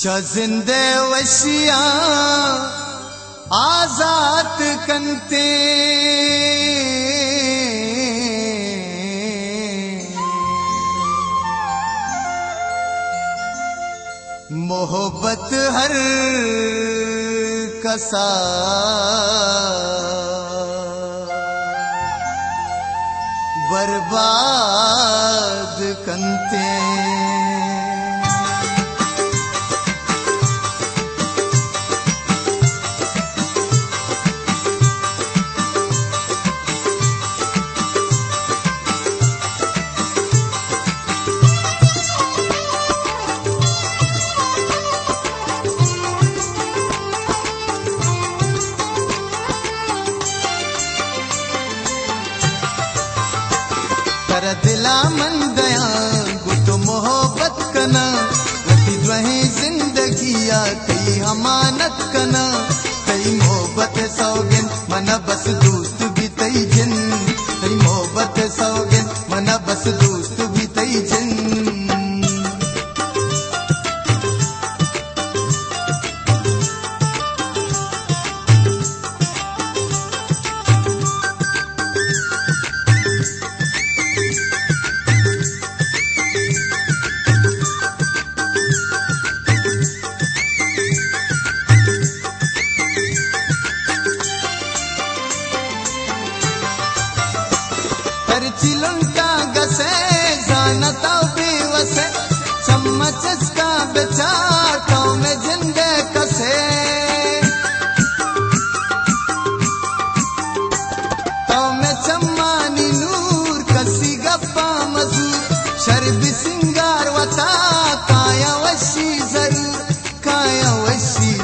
छ जिंदे वसिया आज़ाद कंते मोहब्बत हर कसा। बर्बाद कंते कर दिला मन गया गुट मोहब्बत कना। वती द्वहे जिंदगिया कई हमानत कना। कई मोहब्बत सौगन मन बस चम्मच का बेचाता में जिंदे कसे। तो में चम्मानी नूर कसी वशी काया वशी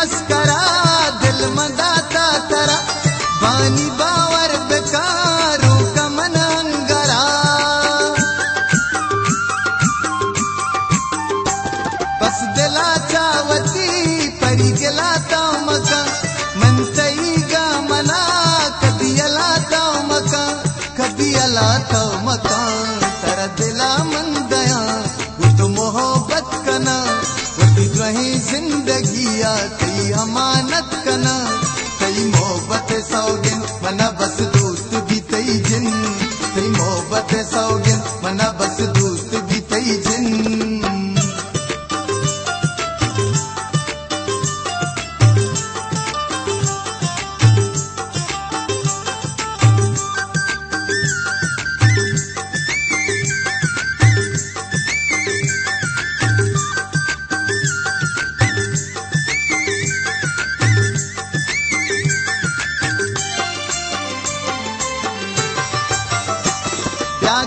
नबी मस्करा दिल मदाता तरा बानी बावर बेकारों का मन अंगरा बस दिला चावती परी गलाता मका मन तई गा मना कभी अलाता मका कभी अलाता मका थी अमानत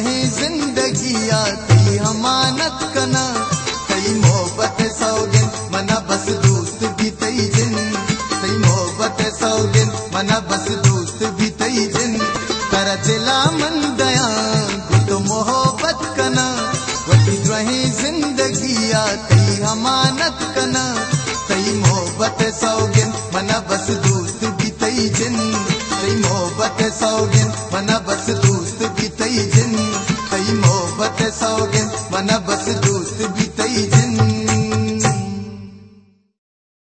द्वही जिंदगिया कई अमानत कना। कई मोहब्बत सौगन मना बस दोस्त भी तई जिन कई मोहब्बत सौगन मना बस दोस्त भी तई जिन कर दिला मन दया गुट मोहब्बत कना। वती द्वही जिंदगिया कई अमानत कना। कई मोहब्बत सौगन मना बस दोस्त भी तई जिन कई मोहब्बत सौगन